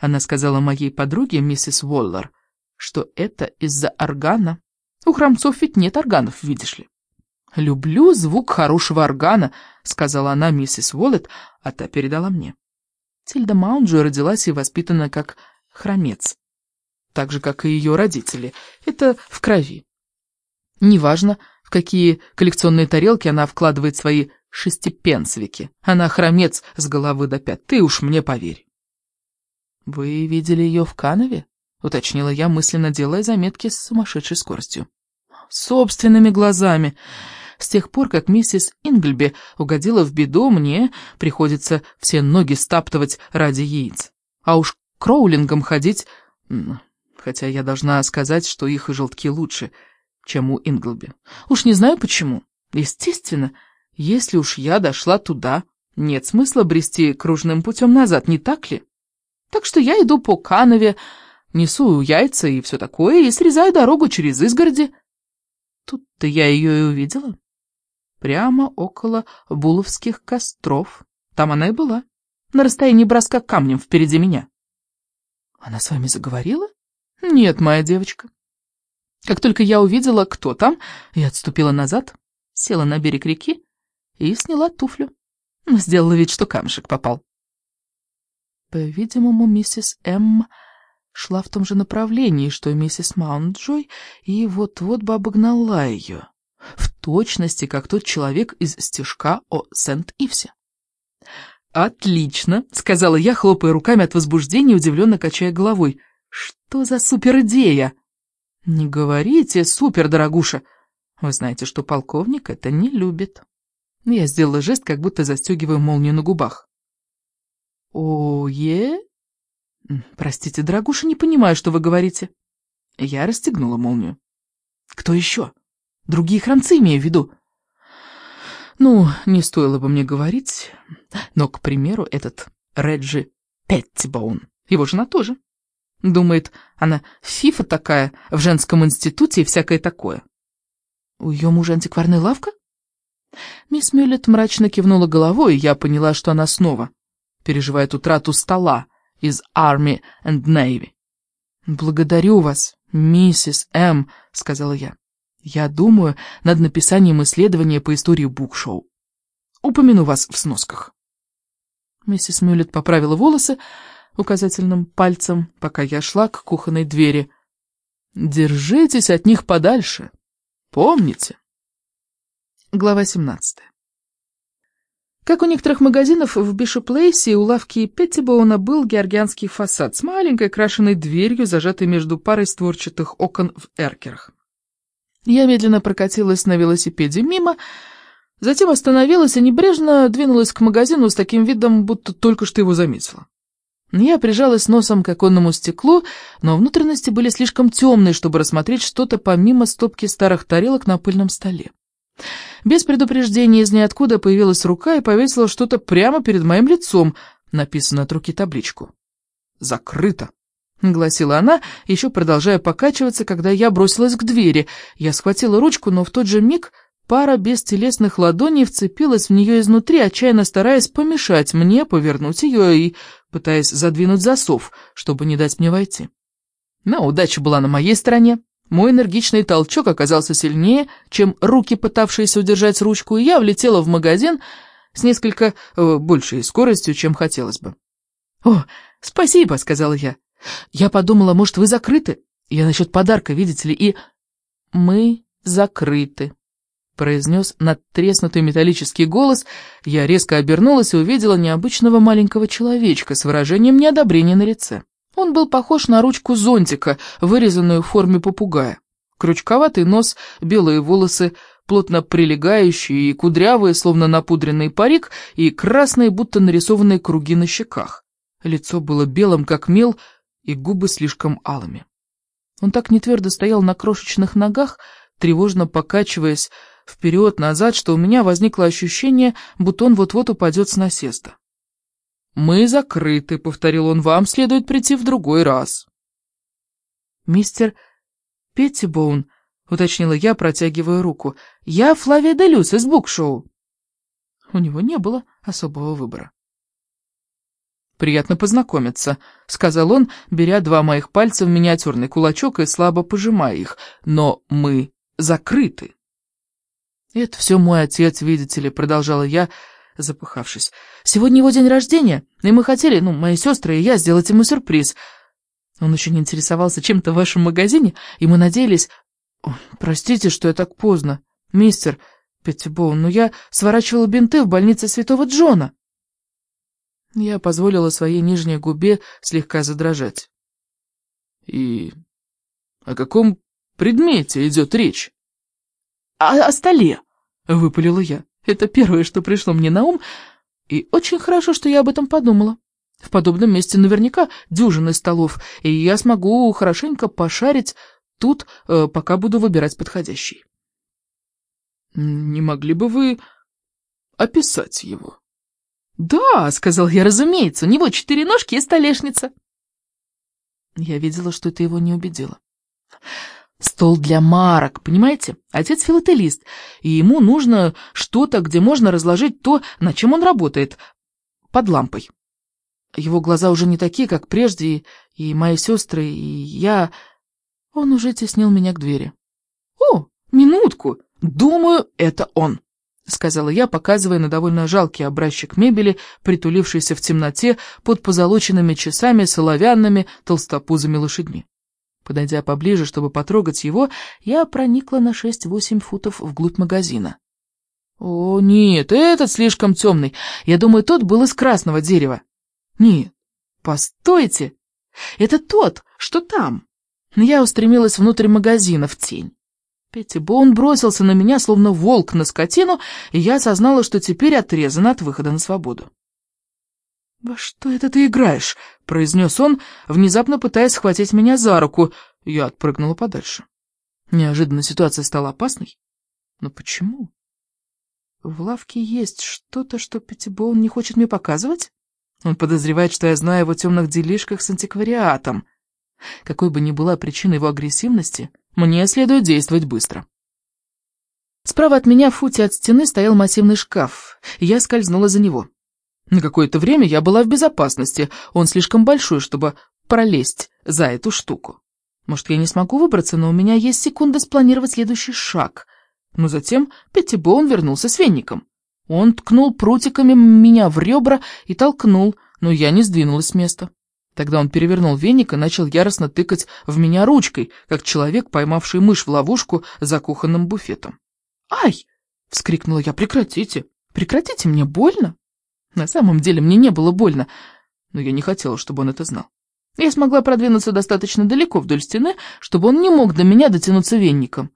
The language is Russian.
Она сказала моей подруге, миссис Уоллер, что это из-за органа. У храмцов ведь нет органов, видишь ли. «Люблю звук хорошего органа», — сказала она миссис Уоллет, а та передала мне. Тильда Маунджо родилась и воспитана как хромец, так же, как и ее родители. Это в крови. Неважно, в какие коллекционные тарелки она вкладывает свои шестипенсовики. Она хромец с головы до пят, ты уж мне поверь. «Вы видели ее в Канове?» — уточнила я, мысленно делая заметки с сумасшедшей скоростью. «Собственными глазами. С тех пор, как миссис Ингльби угодила в беду, мне приходится все ноги стаптывать ради яиц. А уж кроулингом ходить... Хотя я должна сказать, что их и желтки лучше, чем у Инглби. Уж не знаю почему. Естественно, если уж я дошла туда, нет смысла брести кружным путем назад, не так ли? Так что я иду по Канове, несу яйца и все такое, и срезаю дорогу через изгороди. Тут-то я ее и увидела. Прямо около Буловских костров. Там она и была, на расстоянии броска камнем впереди меня. Она с вами заговорила? Нет, моя девочка. Как только я увидела, кто там, я отступила назад, села на берег реки и сняла туфлю. Сделала вид, что камешек попал. По-видимому, миссис М. шла в том же направлении, что и миссис Маунтджой, и вот-вот бы обогнала ее. В точности, как тот человек из стишка о Сент-Ивсе. «Отлично!» — сказала я, хлопая руками от возбуждения, удивленно качая головой. «Что за супер-идея?» «Не говорите супер, дорогуша. Вы знаете, что полковник это не любит». Я сделала жест, как будто застегиваю молнию на губах. «О-е?» «Простите, дорогуша, не понимаю, что вы говорите». Я расстегнула молнию. «Кто еще? Другие хранцы имею в виду». Ну, не стоило бы мне говорить, но, к примеру, этот Реджи Петтибоун, его жена тоже. Думает, она фифа такая, в женском институте и всякое такое. У ее мужа антикварная лавка? Мисс Мюллет мрачно кивнула головой, и я поняла, что она снова переживает утрату стола из Army and Navy. «Благодарю вас, миссис М», — сказала я. «Я думаю над написанием исследования по истории букшоу. Упомяну вас в сносках». Миссис Мюллет поправила волосы указательным пальцем, пока я шла к кухонной двери. «Держитесь от них подальше. Помните?» Глава семнадцатая. Как у некоторых магазинов в Бишоп-Лейсе, у лавки Петтибоуна был георгианский фасад с маленькой крашеной дверью, зажатой между парой створчатых окон в эркерах. Я медленно прокатилась на велосипеде мимо, затем остановилась и небрежно двинулась к магазину с таким видом, будто только что его заметила. Я прижалась носом к оконному стеклу, но внутренности были слишком темные, чтобы рассмотреть что-то помимо стопки старых тарелок на пыльном столе. Без предупреждения из ниоткуда появилась рука и повесила что-то прямо перед моим лицом, написано от руки табличку. «Закрыто», — гласила она, еще продолжая покачиваться, когда я бросилась к двери. Я схватила ручку, но в тот же миг пара бестелесных ладоней вцепилась в нее изнутри, отчаянно стараясь помешать мне повернуть ее и пытаясь задвинуть засов, чтобы не дать мне войти. Но удача была на моей стороне. Мой энергичный толчок оказался сильнее, чем руки, пытавшиеся удержать ручку, и я влетела в магазин с несколько э, большей скоростью, чем хотелось бы. «О, спасибо», — сказала я. «Я подумала, может, вы закрыты? Я насчет подарка, видите ли, и...» «Мы закрыты», — произнес надтреснутый металлический голос. Я резко обернулась и увидела необычного маленького человечка с выражением неодобрения на лице. Он был похож на ручку зонтика, вырезанную в форме попугая. Крючковатый нос, белые волосы, плотно прилегающие и кудрявые, словно напудренный парик, и красные, будто нарисованные круги на щеках. Лицо было белым, как мел, и губы слишком алыми. Он так нетвердо стоял на крошечных ногах, тревожно покачиваясь вперед-назад, что у меня возникло ощущение, будто он вот-вот упадет с насеста. «Мы закрыты», — повторил он, — «вам следует прийти в другой раз». «Мистер Петтибоун», — уточнила я, протягивая руку, — «я Флавия Делюс из букшоу». У него не было особого выбора. приятно познакомиться», — сказал он, беря два моих пальца в миниатюрный кулачок и слабо пожимая их. «Но мы закрыты». «Это все мой отец, видите ли», — продолжала я, запыхавшись. «Сегодня его день рождения, и мы хотели, ну, мои сестры и я, сделать ему сюрприз. Он очень интересовался чем-то в вашем магазине, и мы надеялись... простите, что я так поздно, мистер Петтибоун, но я сворачивала бинты в больнице Святого Джона». Я позволила своей нижней губе слегка задрожать. «И о каком предмете идет речь?» «О, о столе», — выпалила я. Это первое, что пришло мне на ум, и очень хорошо, что я об этом подумала. В подобном месте наверняка дюжины столов, и я смогу хорошенько пошарить тут, э, пока буду выбирать подходящий. «Не могли бы вы описать его?» «Да», — сказал я, — «разумеется, у него четыре ножки и столешница». Я видела, что это его не убедило. Стол для марок, понимаете? Отец филателист, и ему нужно что-то, где можно разложить то, на чем он работает, под лампой. Его глаза уже не такие, как прежде, и мои сестры, и я... Он уже теснил меня к двери. «О, минутку! Думаю, это он!» — сказала я, показывая на довольно жалкий образчик мебели, притулившийся в темноте под позолоченными часами с оловянными толстопузыми лошадьми. Подойдя поближе, чтобы потрогать его, я проникла на шесть-восемь футов вглубь магазина. «О, нет, этот слишком темный. Я думаю, тот был из красного дерева». «Нет, постойте, это тот, что там». Я устремилась внутрь магазина, в тень. Петтибоун бросился на меня, словно волк на скотину, и я осознала, что теперь отрезана от выхода на свободу. «Во что это ты играешь?» — произнес он, внезапно пытаясь схватить меня за руку. Я отпрыгнула подальше. Неожиданно ситуация стала опасной. Но почему? В лавке есть что-то, что Пятибоун не хочет мне показывать? Он подозревает, что я знаю его темных делишках с антиквариатом. Какой бы ни была причина его агрессивности, мне следует действовать быстро. Справа от меня в футе от стены стоял массивный шкаф, и я скользнула за него. На какое-то время я была в безопасности, он слишком большой, чтобы пролезть за эту штуку. Может, я не смогу выбраться, но у меня есть секунда спланировать следующий шаг. Но затем Петтибоун вернулся с венником. Он ткнул прутиками меня в ребра и толкнул, но я не сдвинулась с места. Тогда он перевернул веник и начал яростно тыкать в меня ручкой, как человек, поймавший мышь в ловушку за кухонным буфетом. «Ай!» — вскрикнула я. «Прекратите! Прекратите, мне больно!» На самом деле мне не было больно, но я не хотела, чтобы он это знал. Я смогла продвинуться достаточно далеко вдоль стены, чтобы он не мог до меня дотянуться венником.